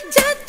चाहता